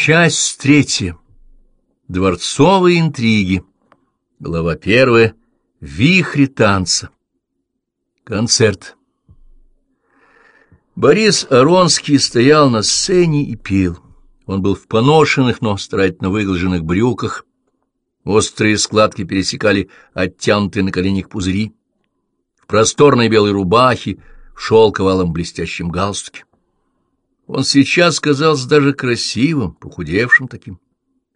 Часть третья. Дворцовые интриги. Глава первая. Вихри танца. Концерт. Борис Аронский стоял на сцене и пел. Он был в поношенных, но старательно выглаженных брюках. Острые складки пересекали оттянутые на коленях пузыри. В просторной белой рубахе, в шелковалом блестящем галстуке. Он сейчас казался даже красивым, похудевшим таким.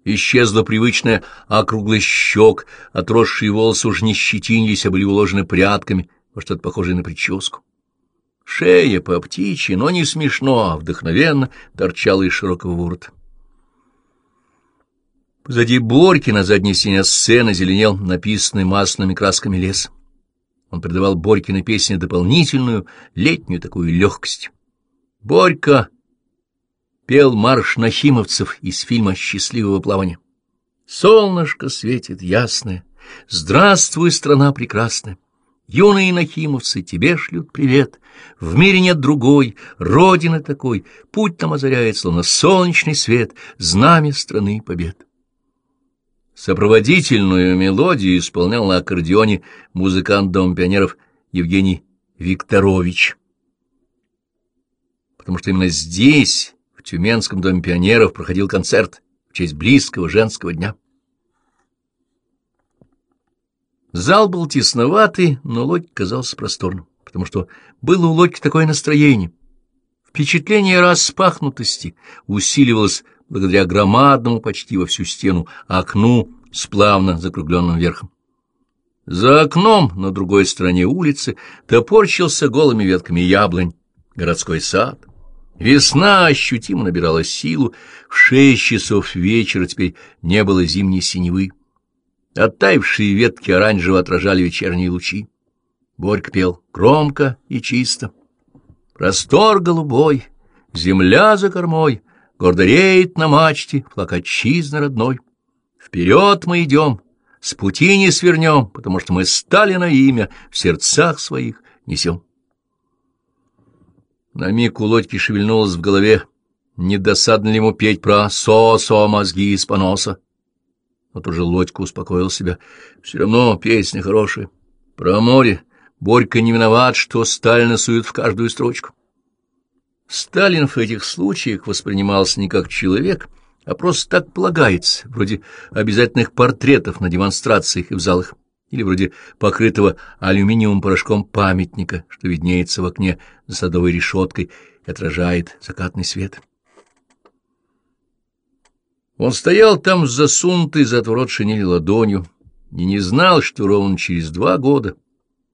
Исчезла привычная округлость щек, отросшие волосы уж не щетинились, а были уложены прядками, во что-то похожее на прическу. Шея по птичьи, но не смешно, а вдохновенно торчала из широкого ворота. Позади Борьки на задней стене сцены зеленел написанный масляными красками лес. Он придавал Борькиной песне дополнительную, летнюю такую легкость. Борька пел марш нахимовцев из фильма «Счастливого плавания». Солнышко светит ясное, здравствуй, страна прекрасная. Юные нахимовцы тебе шлют привет, в мире нет другой, родины такой, путь нам озаряет, словно солнечный свет, знамя страны побед. Сопроводительную мелодию исполнял на аккордеоне музыкант Дома пионеров Евгений Викторович. Потому что именно здесь в Тюменском доме пионеров проходил концерт в честь близкого женского дня. Зал был тесноватый, но Лодька казался просторным, потому что было у Лодьки такое настроение. Впечатление распахнутости усиливалось благодаря громадному почти во всю стену окну с плавно закругленным верхом. За окном на другой стороне улицы топорщился голыми ветками яблонь, городской сад. Весна ощутимо набирала силу, в шесть часов вечера теперь не было зимней синевы. Оттаившие ветки оранжево отражали вечерние лучи. Борька пел громко и чисто. Простор голубой, земля за кормой, гордо реет на мачте флаг отчизны родной. Вперед мы идем, с пути не свернем, потому что мы стали на имя в сердцах своих несем. На миг у Лодьки шевельнулось в голове, не досадно ли ему петь про «со-со мозги из поноса». Но тут же Лодька успокоил себя. Все равно песня хорошая. Про море Борька не виноват, что Сталина сует в каждую строчку. Сталин в этих случаях воспринимался не как человек, а просто так полагается, вроде обязательных портретов на демонстрациях и в залах или вроде покрытого алюминиевым порошком памятника, что виднеется в окне за садовой решеткой и отражает закатный свет. Он стоял там с засунутой за отворот шинели ладонью и не знал, что ровно через два года,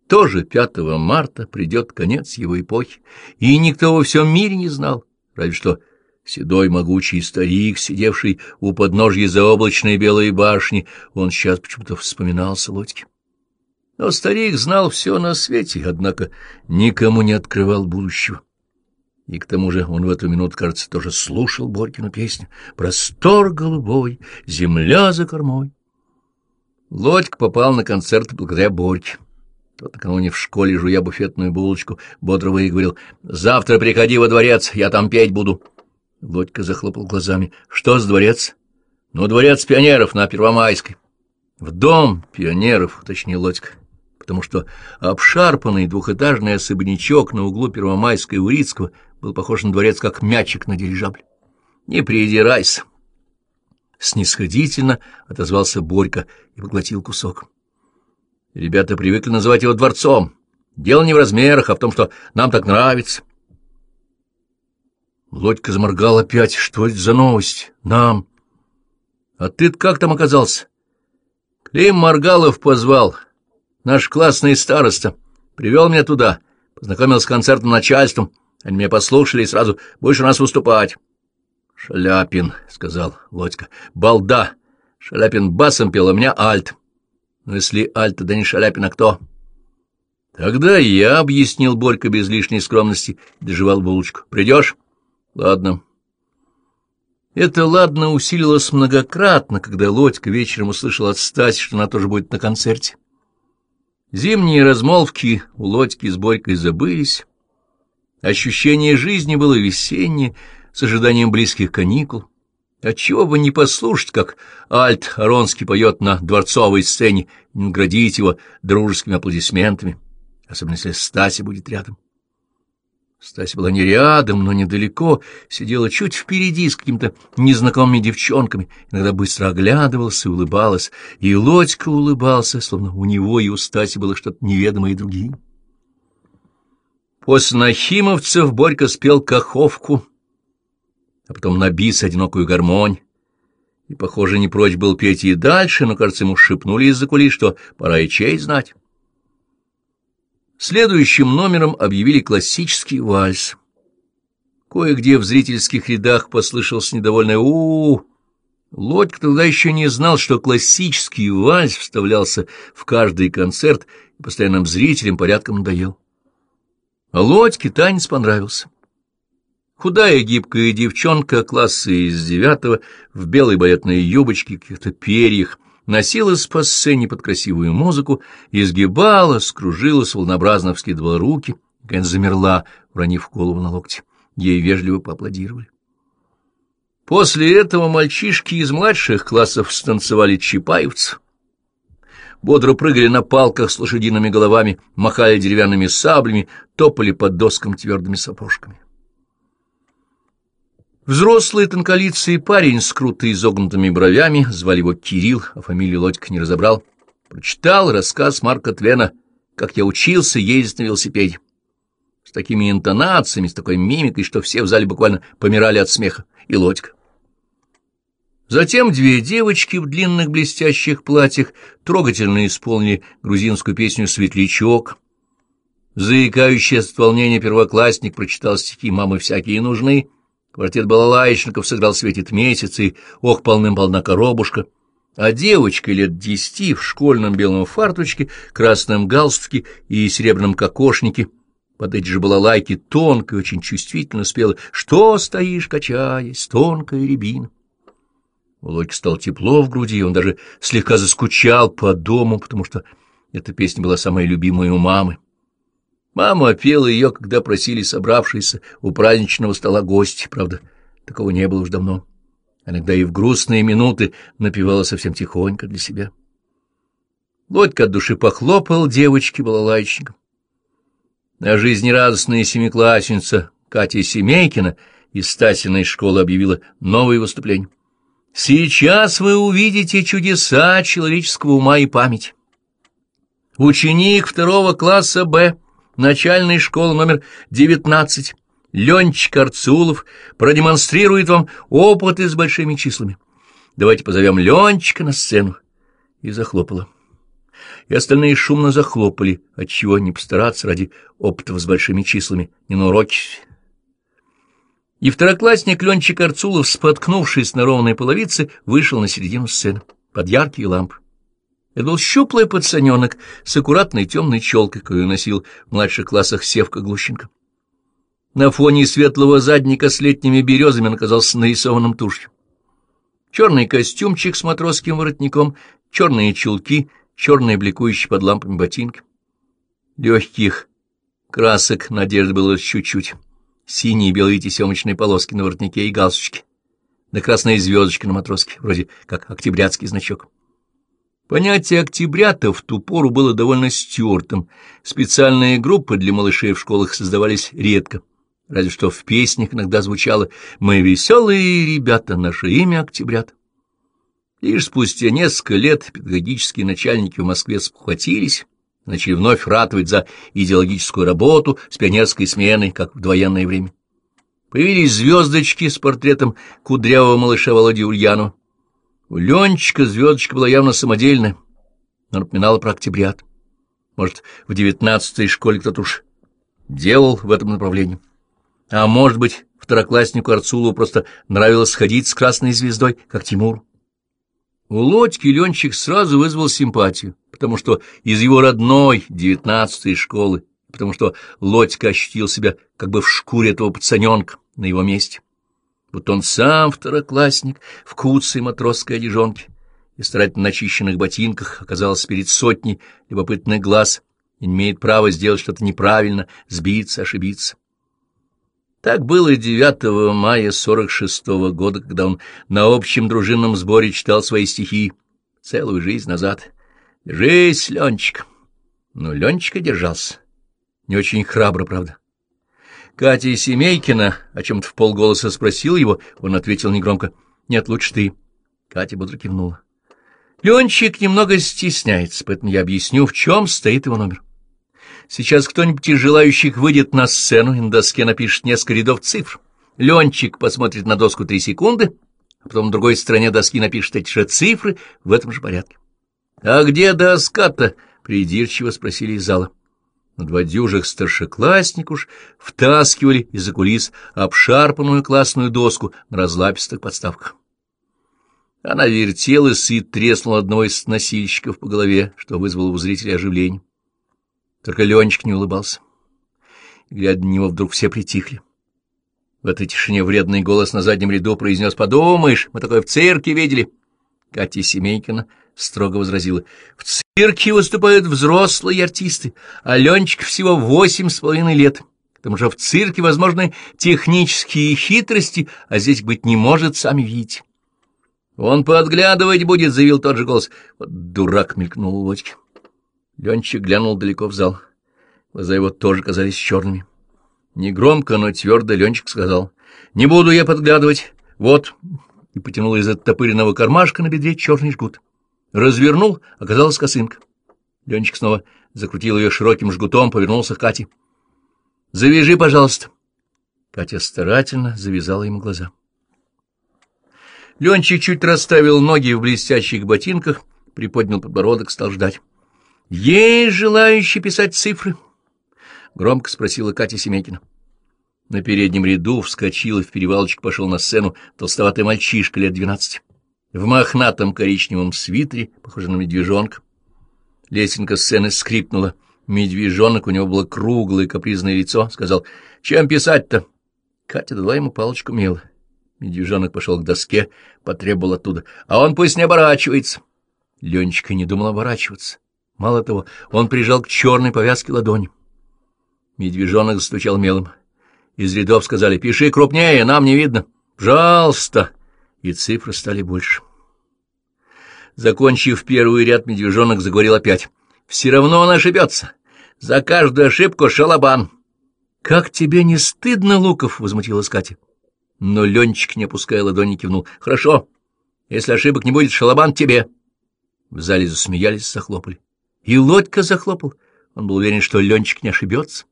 тоже 5 марта, придет конец его эпохи, и никто во всем мире не знал, разве что седой могучий старик, сидевший у подножья заоблачной белой башни, он сейчас почему-то вспоминался Лодьке. Но старик знал все на свете, однако никому не открывал будущего. И к тому же он в эту минуту, кажется, тоже слушал Борькину песню «Простор голубой, земля за кормой». Лодька попал на концерт благодаря Борьке. Тот накануне в школе, жуя буфетную булочку, бодро выговорил «Завтра приходи во дворец, я там петь буду». Лодька захлопал глазами. «Что за дворец?» «Ну, дворец пионеров на Первомайской». «В дом пионеров», — уточнил Лодька потому что обшарпанный двухэтажный особнячок на углу Первомайской и Урицкого был похож на дворец, как мячик на дирижабль. «Не придирайся!» Снисходительно отозвался Борька и поглотил кусок. Ребята привыкли называть его дворцом. Дело не в размерах, а в том, что нам так нравится. Лодька заморгал опять. Что это за новость? Нам. А ты как там оказался? Клим Маргалов позвал. Наш классный староста привел меня туда, познакомил с концертным начальством. Они меня послушали и сразу «Будешь у нас выступать». «Шаляпин», — сказал Лодька. «Балда! Шаляпин басом пел, а меня альт». «Ну, если альт, тогда не Шаляпин, а кто?» «Тогда я», — объяснил Борька без лишней скромности, доживал булочку. «Придешь?» «Ладно». Это «ладно» усилилось многократно, когда Лодька вечером услышал от Стаси, что она тоже будет на концерте. Зимние размолвки у Лодьки с Борькой забылись. Ощущение жизни было весеннее, с ожиданием близких каникул. Отчего бы не послушать, как Альт Аронский поет на дворцовой сцене, не наградить его дружескими аплодисментами, особенно если Стася будет рядом. Стася была не рядом, но недалеко, сидела чуть впереди с какими-то незнакомыми девчонками, иногда быстро оглядывалась и улыбалась, и Лодька улыбался, словно у него и у Стаси было что-то неведомое и другим. После нахимовцев Борька спел каховку, а потом на бис одинокую гармонь, и, похоже, не прочь был петь и дальше, но, кажется, ему шепнули из-за кулис, что пора и честь знать. Следующим номером объявили классический вальс. Кое-где в зрительских рядах послышался недовольный у, -у, -у. Лодька тогда еще не знал, что классический вальс вставлялся в каждый концерт и постоянным зрителям порядком надоел. А Лодьке танец понравился. Худая гибкая девчонка класса из девятого в белой балетной юбочке, каких-то перьях, носилась по сцене под красивую музыку, изгибалась, кружилась, волнообразно вскидывала руки, наконец замерла, уронив голову на локти. Ей вежливо поаплодировали. После этого мальчишки из младших классов станцевали чапаевцев, бодро прыгали на палках с лошадиными головами, махали деревянными саблями, топали под доскам твердыми сапожками. Взрослый тонколицый парень с круто изогнутыми бровями, звали его Кирилл, а фамилию Лодька не разобрал, прочитал рассказ Марка Твена «Как я учился ездить на велосипеде». С такими интонациями, с такой мимикой, что все в зале буквально помирали от смеха, и Лодька. Затем две девочки в длинных блестящих платьях трогательно исполнили грузинскую песню «Светлячок». Заикающий от волнения первоклассник прочитал стихи «Мамы всякие нужны», Квартет балалайчников сыграл «Светит месяц» и «Ох, полным-полна коробушка». А девочка лет десяти в школьном белом фарточке, красном галстуке и серебряном кокошнике под эти же балалайки тонко и очень чувствительно спела «Что стоишь, качаясь, тонкая рябина». У Лодьки стало тепло в груди, он даже слегка заскучал по дому, потому что эта песня была самая любимая у мамы. Мама пела ее, когда просили собравшиеся у праздничного стола гости, правда, такого не было уж давно. Иногда и в грустные минуты напевала совсем тихонько для себя. Лодька от души похлопал девочке балалайчником. А жизнерадостная семиклассница Катя Семейкина из Стасиной школы объявила новое выступление. «Сейчас вы увидите чудеса человеческого ума и памяти. Ученик второго класса «Б» начальной школы номер 19, Ленчик Арцулов, продемонстрирует вам опыты с большими числами. Давайте позовем Ленчика на сцену. И захлопала. И остальные шумно захлопали, отчего не постараться ради опытов с большими числами, не на уроке. И второклассник Ленчик Арцулов, споткнувшись на ровной половице, вышел на середину сцены под яркие лампы. Это был щуплый пацаненок с аккуратной темной челкой, которую носил в младших классах Севка Глущенко. На фоне светлого задника с летними березами он оказался нарисованным тушью. Черный костюмчик с матросским воротником, черные чулки, черные бликующие под лампами ботинки. Легких красок надежды было чуть-чуть. Синие и белые тесемочные полоски на воротнике и галстучки. Да красная звездочка на матроске, вроде как октябрятский значок. Понятие «октябрята» в ту пору было довольно стертым. Специальные группы для малышей в школах создавались редко. Разве что в песнях иногда звучало «Мы веселые ребята, наше имя Октябрят». Лишь спустя несколько лет педагогические начальники в Москве спохватились, начали вновь ратовать за идеологическую работу с пионерской сменой, как в довоенное время. Появились звездочки с портретом кудрявого малыша Володи Ульянова, у Ленчика звездочка была явно самодельная, но напоминала про октябрят. Может, в девятнадцатой школе кто-то уж делал в этом направлении. А может быть, второкласснику Арцулову просто нравилось ходить с красной звездой, как Тимур. У Лодьки Ленчик сразу вызвал симпатию, потому что из его родной девятнадцатой школы, потому что Лодька ощутил себя как бы в шкуре этого пацаненка на его месте будто он сам второклассник в куцей матросской одежонке и старательно начищенных ботинках оказался перед сотней любопытных глаз и имеет права сделать что-то неправильно, сбиться, ошибиться. Так было 9 мая 46-го года, когда он на общем дружинном сборе читал свои стихи целую жизнь назад. Жизнь, Ленчик. Но Ленчика держался. Не очень храбро, правда. Катя Семейкина о чем-то в полголоса спросил его, он ответил негромко. «Нет, лучше ты». Катя бодро кивнула. Ленчик немного стесняется, поэтому я объясню, в чем стоит его номер. Сейчас кто-нибудь из желающих выйдет на сцену и на доске напишет несколько рядов цифр. Ленчик посмотрит на доску три секунды, а потом на другой стороне доски напишет эти же цифры в этом же порядке. — А где доска-то? — придирчиво спросили из зала. На два дюжих старшеклассник уж втаскивали из-за кулис обшарпанную классную доску на разлапистых подставках. Она вертелась и треснула одного из носильщиков по голове, что вызвало у зрителей оживление. Только Ленечка не улыбался. Глядя на него, вдруг все притихли. В этой тишине вредный голос на заднем ряду произнес «Подумаешь, мы такое в цирке видели». Катя Семейкина строго возразила «В цирке выступают взрослые артисты, а Ленчик всего восемь с половиной лет». К тому же в цирке возможны технические хитрости, а здесь быть не может, сами видите. «Он подглядывать будет», — заявил тот же голос. Вот дурак мелькнул у Лодьки. Ленчик глянул далеко в зал. Глаза его тоже казались черными. Негромко, но твердо Ленчик сказал. «Не буду я подглядывать. Вот». И потянул из оттопыренного кармашка на бедре черный жгут. Развернул, оказалась косынка. Ленчик снова закрутил ее широким жгутом, повернулся к Кате. «Завяжи, пожалуйста». Катя старательно завязала ему глаза. Ленчик чуть расставил ноги в блестящих ботинках, приподнял подбородок, стал ждать. «Есть желающие писать цифры?» — громко спросила Катя Семекина. На переднем ряду вскочил и в перевалочек пошел на сцену толстоватый мальчишка лет двенадцати. В мохнатом коричневом свитере, похожем на медвежонка. Лесенка сцены скрипнула. Медвежонок, у него было круглое капризное лицо, сказал, «Чем писать-то?» Катя дала ему палочку мела. Медвежонок пошел к доске, потребовал оттуда, «А он пусть не оборачивается». Ленечка не думал оборачиваться. Мало того, он прижал к черной повязке ладонь. Медвежонок застучал мелом. Из рядов сказали, пиши крупнее, нам не видно. Пожалуйста. И цифры стали больше. Закончив первый ряд, медвежонок заговорил опять. Все равно он ошибется. За каждую ошибку шалабан. Как тебе не стыдно, Луков? — возмутилась Катя. Но Ленчик, не опуская ладони, кивнул. Хорошо. Если ошибок не будет, шалабан тебе. В зале засмеялись, захлопали. И Лодька захлопал. Он был уверен, что Ленчик не ошибется.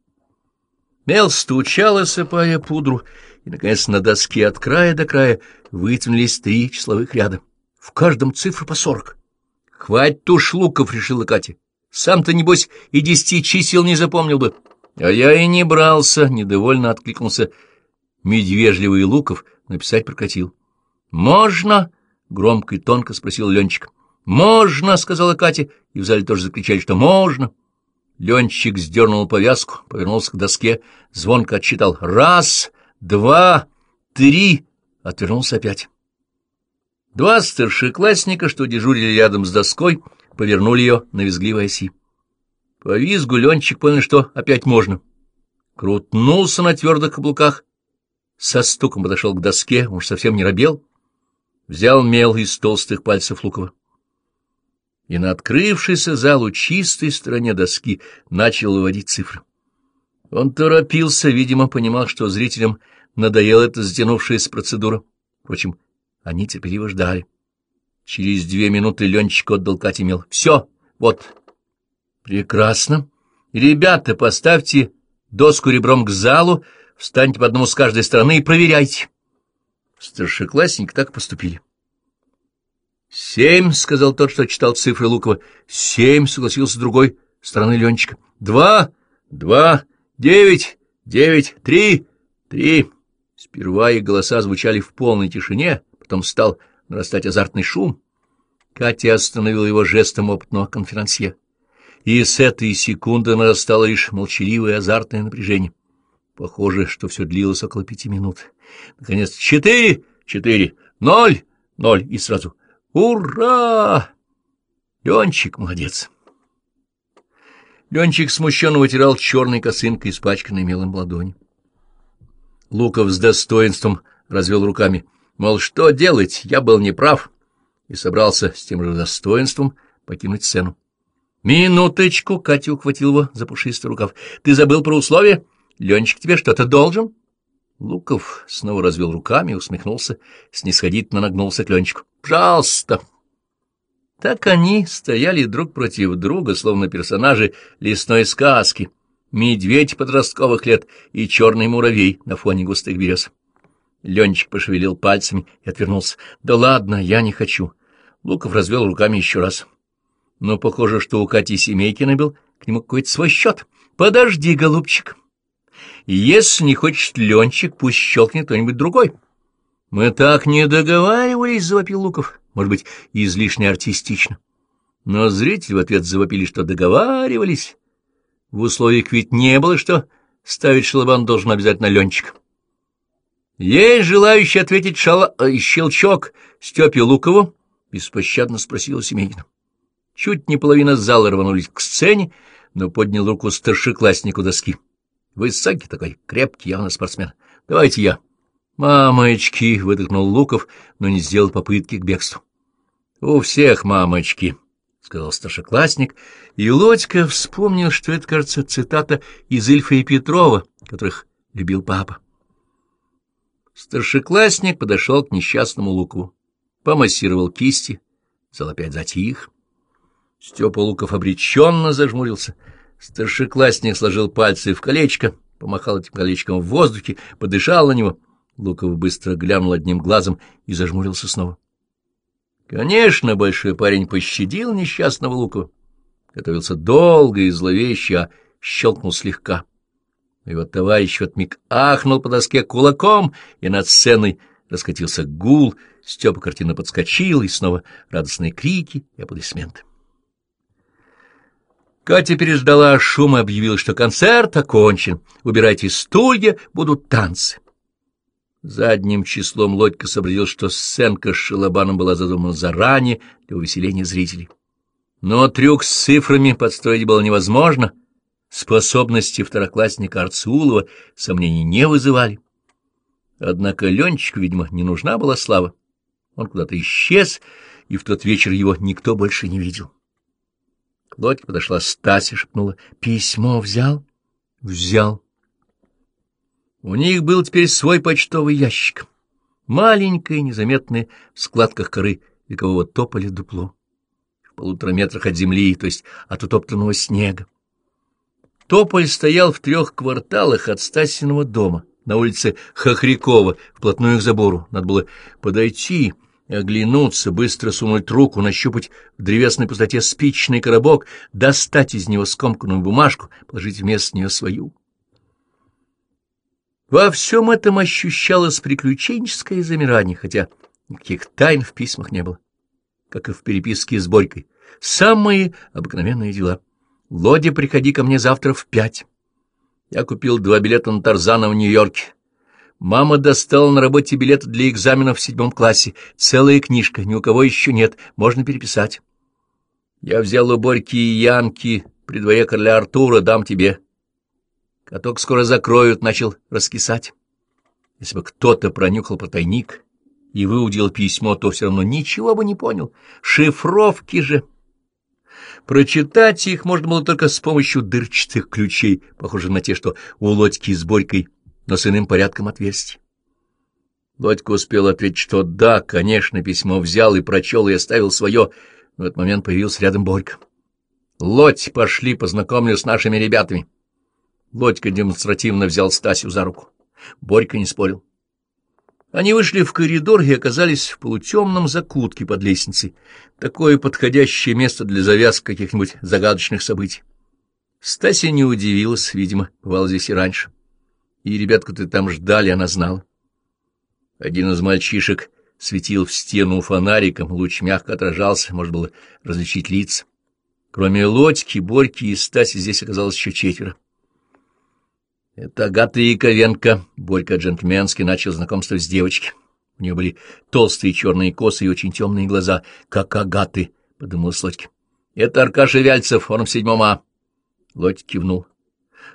Мел стучал, осыпая пудру, и, наконец, на доске от края до края вытянулись три числовых ряда. В каждом цифры по сорок. — Хватит уж луков, — решила Катя. — Сам-то, небось, и десяти чисел не запомнил бы. — А я и не брался, — недовольно откликнулся медвежливый Луков, написать прокатил. — Можно? — громко и тонко спросил Ленчик. «Можно!» — сказала Катя, и в зале тоже закричали, что «можно!». Ленчик сдернул повязку, повернулся к доске, звонко отсчитал «раз, два, три», отвернулся опять. Два старшеклассника, что дежурили рядом с доской, повернули ее на визгливой оси. По визгу Ленчик понял, что опять можно. Крутнулся на твердых каблуках, со стуком подошел к доске, уж совсем не робел, взял мел из толстых пальцев Лукова и на открывшейся залу чистой стороне доски начал выводить цифры. Он торопился, видимо, понимал, что зрителям надоела эта затянувшаяся процедура. Впрочем, они терпеливо ждали. Через две минуты Ленчик отдал Кате мел. «Все, вот». «Прекрасно. Ребята, поставьте доску ребром к залу, встаньте по одному с каждой стороны и проверяйте». Старшеклассники так поступили. «Семь», — сказал тот, что читал цифры Лукова. «Семь», — согласился другой стороны Ленчика. «Два, два, девять, девять, три, три». Сперва их голоса звучали в полной тишине, потом стал нарастать азартный шум. Катя остановила его жестом опытного конферансье. И с этой секунды нарастало лишь молчаливое азартное напряжение. Похоже, что все длилось около пяти минут. Наконец, четыре, четыре, ноль, ноль, и сразу Ура! Ленчик молодец. Ленчик смущенно вытирал черной косынкой, испачканной мелом ладони. Луков с достоинством развел руками. Мол, что делать, я был неправ. И собрался с тем же достоинством покинуть сцену. «Минуточку!» — Катя ухватил его за пушистый рукав. «Ты забыл про условия? Ленчик тебе что-то должен?» Луков снова развел руками усмехнулся, снисходительно нагнулся к Ленчику. «Пожалуйста!» Так они стояли друг против друга, словно персонажи лесной сказки, медведь подростковых лет и черный муравей на фоне густых берез. Ленчик пошевелил пальцами и отвернулся. «Да ладно, я не хочу». Луков развел руками еще раз. Но похоже, что у Кати Семейкина был к нему какой-то свой счет. «Подожди, голубчик. Если не хочет Ленчик, пусть щелкнет кто-нибудь другой». «Мы так не договаривались», — завопил Луков может быть, излишне артистично. Но зрители в ответ завопили, что договаривались. В условиях ведь не было, что ставить шалабан должен обязательно Ленчик. «Есть желающий ответить шала... Э, щелчок Степе Лукову?» — беспощадно спросила Семенина. Чуть не половина зала рванулись к сцене, но поднял руку старшекласснику доски. Высокий такой, крепкий, явно спортсмен. «Давайте я». «Мамочки!» — выдохнул Луков, но не сделал попытки к бегству. «У всех мамочки», — сказал старшеклассник, и Лодька вспомнил, что это, кажется, цитата из Ильфа и Петрова, которых любил папа. Старшеклассник подошел к несчастному Лукову, помассировал кисти, зал опять затих. Степа Луков обреченно зажмурился. Старшеклассник сложил пальцы в колечко, помахал этим колечком в воздухе, подышал на него. Луков быстро глянул одним глазом и зажмурился снова. Конечно, большой парень пощадил несчастного Лукова. Готовился долго и зловеще, а щелкнул слегка. Его товарищ вот миг ахнул по доске кулаком, и над сценой раскатился гул, Степа картина подскочил, и снова радостные крики и аплодисменты. Катя переждала шум и объявила, что концерт окончен. Убирайте стулья, будут танцы. Задним числом Лодька сообразил, что сценка с шалабаном была задумана заранее для увеселения зрителей. Но трюк с цифрами подстроить было невозможно. Способности второклассника Арцулова сомнений не вызывали. Однако Ленчику, видимо, не нужна была слава. Он куда-то исчез, и в тот вечер его никто больше не видел. К Лодьке подошла Стася, шепнула. — Письмо взял? — Взял. У них был теперь свой почтовый ящик. Маленькое, незаметное в складках коры векового тополя дупло. В полутора метрах от земли, то есть от утоптанного снега. Тополь стоял в трех кварталах от Стасиного дома, на улице Хохрякова, вплотную к забору. Надо было подойти, оглянуться, быстро сунуть руку, нащупать в древесной пустоте спичный коробок, достать из него скомканную бумажку, положить вместо нее свою. Во всем этом ощущалось приключенческое замирание, хотя никаких тайн в письмах не было, как и в переписке с Борькой. Самые обыкновенные дела. Лодя, приходи ко мне завтра в пять. Я купил два билета на Тарзана в Нью-Йорке. Мама достала на работе билеты для экзаменов в седьмом классе. Целая книжка, ни у кого еще нет, можно переписать. Я взял у Борьки и Янки при дворе короля Артура, дам тебе. Каток скоро закроют, начал раскисать. Если бы кто-то пронюхал про тайник и выудил письмо, то все равно ничего бы не понял. Шифровки же! Прочитать их можно было только с помощью дырчатых ключей, похожих на те, что у Лодьки с Борькой, но с иным порядком отверстий. Лодька успел ответить, что да, конечно, письмо взял и прочел и оставил свое, в этот момент появился рядом Борька. — Лодь, пошли, познакомлю с нашими ребятами. Лодька демонстративно взял Стасю за руку. Борька не спорил. Они вышли в коридор и оказались в полутемном закутке под лестницей. Такое подходящее место для завязки каких-нибудь загадочных событий. Стася не удивилась, видимо, бывала здесь и раньше. И ребят, которые там ждали, она знала. Один из мальчишек светил в стену фонариком, луч мягко отражался, можно было различить лица. Кроме Лодьки, Борьки и Стаси здесь оказалось еще четверо. Это Агата Яковенко. Борька джентльменски начал знакомство с девочкой. У нее были толстые черные косы и очень темные глаза, как Агаты, — подумал Лодьки. Это Аркаша Вяльцев, он в седьмом А. Лодь кивнул.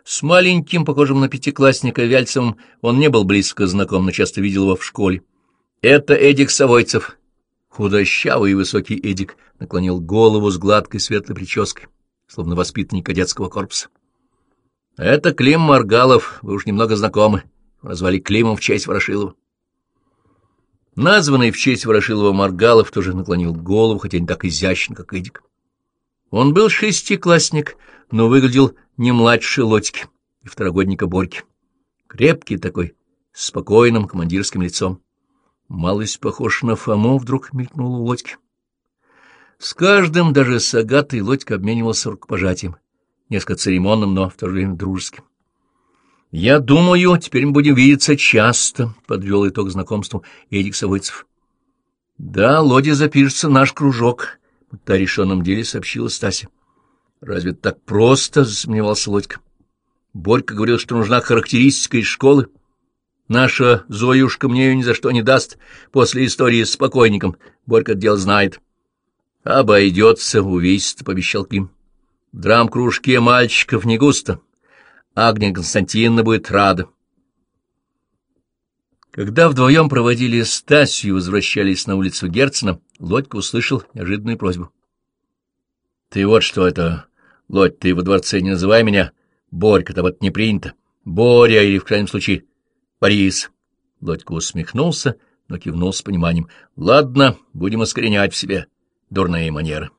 С маленьким, похожим на пятиклассника Вяльцевым, он не был близко знаком, но часто видел его в школе. Это Эдик Савойцев. Худощавый и высокий Эдик наклонил голову с гладкой светлой прической, словно воспитанник кадетского корпуса. Это Клим Маргалов, вы уж немного знакомы. Назвали Климом в честь Ворошилова. Названный в честь Ворошилова Маргалов тоже наклонил голову, хотя не так изящно, как Эдик. Он был шестиклассник, но выглядел не младше Лодьки и второгодника Борьки. Крепкий такой, с спокойным командирским лицом. Малость похож на Фому, вдруг мелькнула у Лодьки. С каждым, даже с Агатой, Лодька обменивался рукопожатием, несколько церемонным, но в то же время дружеским. — Я думаю, теперь мы будем видеться часто, — подвел итог знакомству Эдик Савойцев. — Да, Лодя запишется наш кружок, — о решенном деле сообщила Стася. — Разве так просто? — засомневался Лодька. Борька говорил, что нужна характеристика из школы. Наша Зоюшка мне ее ни за что не даст после истории с покойником. Борька дело знает. — Обойдется, увесит, — пообещал Клим. — В драм-кружке мальчиков не густо. — Агния Константиновна будет рада. Когда вдвоем проводили Стасию и возвращались на улицу Герцена, Лодька услышал неожиданную просьбу. — Ты вот что это, Лодь, ты во дворце не называй меня Борька, там это не принято. Боря или, в крайнем случае, Борис. Лодька усмехнулся, но кивнул с пониманием. — Ладно, будем искоренять в себе дурные манеры.